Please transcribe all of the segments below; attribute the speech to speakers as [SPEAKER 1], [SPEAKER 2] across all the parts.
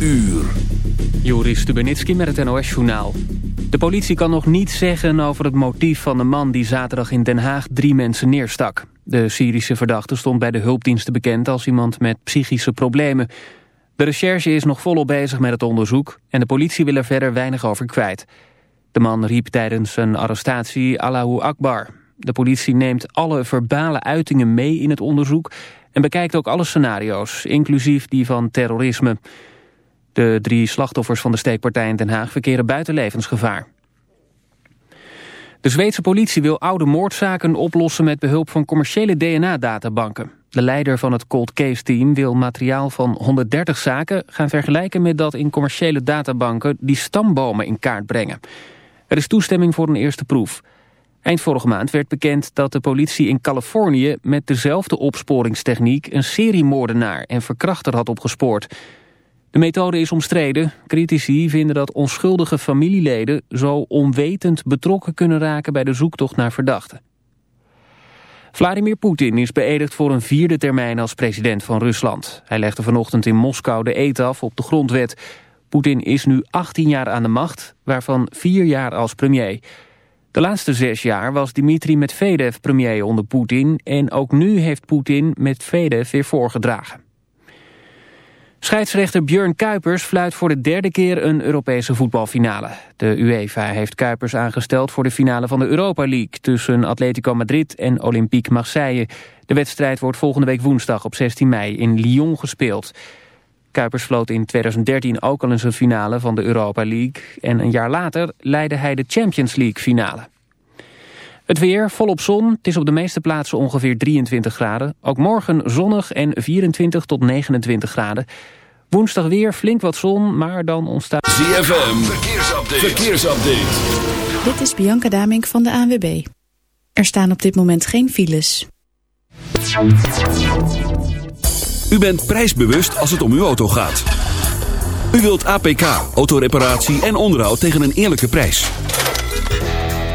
[SPEAKER 1] uur.
[SPEAKER 2] Joris Stubenitski met het NOS-journaal. De politie kan nog niets zeggen over het motief van de man... die zaterdag in Den Haag drie mensen neerstak. De Syrische verdachte stond bij de hulpdiensten bekend... als iemand met psychische problemen. De recherche is nog volop bezig met het onderzoek... en de politie wil er verder weinig over kwijt. De man riep tijdens zijn arrestatie Allahu Akbar. De politie neemt alle verbale uitingen mee in het onderzoek... en bekijkt ook alle scenario's, inclusief die van terrorisme... De drie slachtoffers van de steekpartij in Den Haag verkeren buiten levensgevaar. De Zweedse politie wil oude moordzaken oplossen met behulp van commerciële DNA-databanken. De leider van het cold case team wil materiaal van 130 zaken gaan vergelijken met dat in commerciële databanken die stambomen in kaart brengen. Er is toestemming voor een eerste proef. Eind vorige maand werd bekend dat de politie in Californië met dezelfde opsporingstechniek een seriemoordenaar en verkrachter had opgespoord. De methode is omstreden. Critici vinden dat onschuldige familieleden zo onwetend betrokken kunnen raken bij de zoektocht naar verdachten. Vladimir Poetin is beëdigd voor een vierde termijn als president van Rusland. Hij legde vanochtend in Moskou de eet af op de grondwet. Poetin is nu 18 jaar aan de macht, waarvan vier jaar als premier. De laatste zes jaar was Dmitri Medvedev premier onder Poetin... en ook nu heeft Poetin Medvedev weer voorgedragen. Scheidsrechter Björn Kuipers fluit voor de derde keer een Europese voetbalfinale. De UEFA heeft Kuipers aangesteld voor de finale van de Europa League... tussen Atletico Madrid en Olympique Marseille. De wedstrijd wordt volgende week woensdag op 16 mei in Lyon gespeeld. Kuipers floot in 2013 ook al eens een finale van de Europa League... en een jaar later leidde hij de Champions League finale. Het weer, volop zon. Het is op de meeste plaatsen ongeveer 23 graden. Ook morgen zonnig en 24 tot 29 graden. Woensdag weer flink wat zon, maar dan ontstaat...
[SPEAKER 1] ZFM, verkeersupdate. verkeersupdate.
[SPEAKER 3] Dit is Bianca Damink van de ANWB. Er staan op dit moment geen files.
[SPEAKER 1] U bent prijsbewust als het om uw auto gaat. U wilt APK, autoreparatie en onderhoud tegen een eerlijke prijs.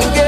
[SPEAKER 4] together.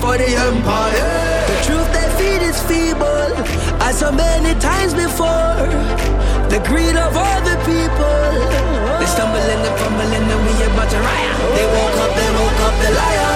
[SPEAKER 5] for the empire. The truth they feed is feeble, as so many times before. The greed of all the people. They stumbling and fumbling, and we about to riot. They woke up, they woke up, they
[SPEAKER 6] liar.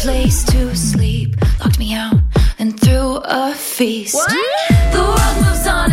[SPEAKER 7] place to sleep, locked me out, and threw a feast. The world moves on